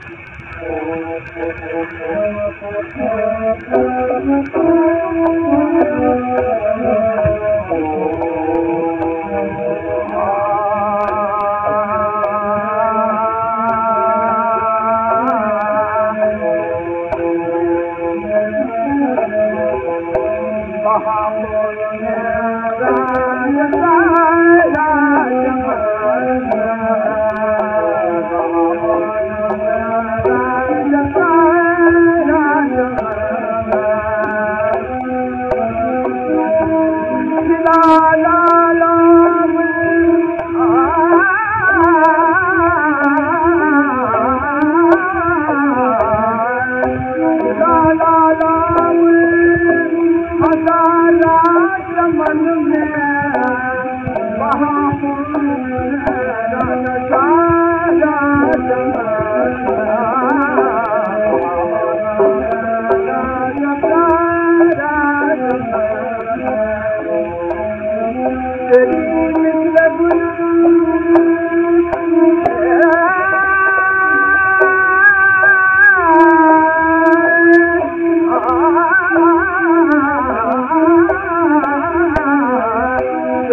Thank you.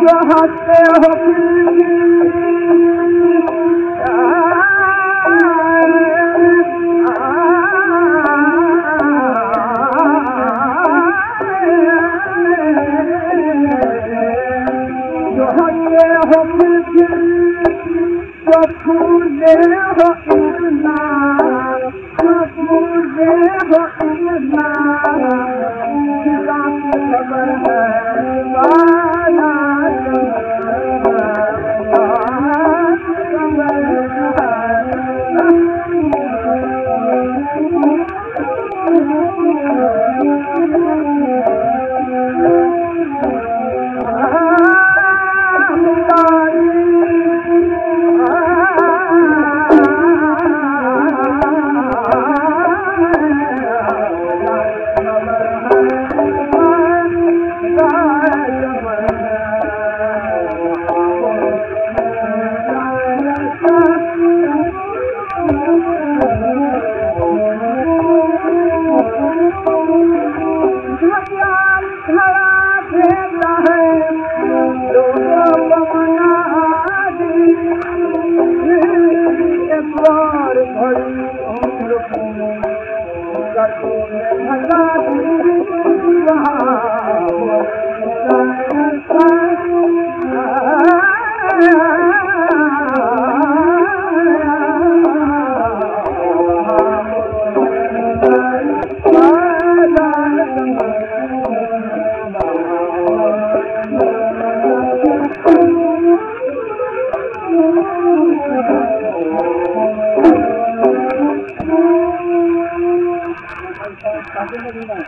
جو حالت Thank you. भला 이런말 이?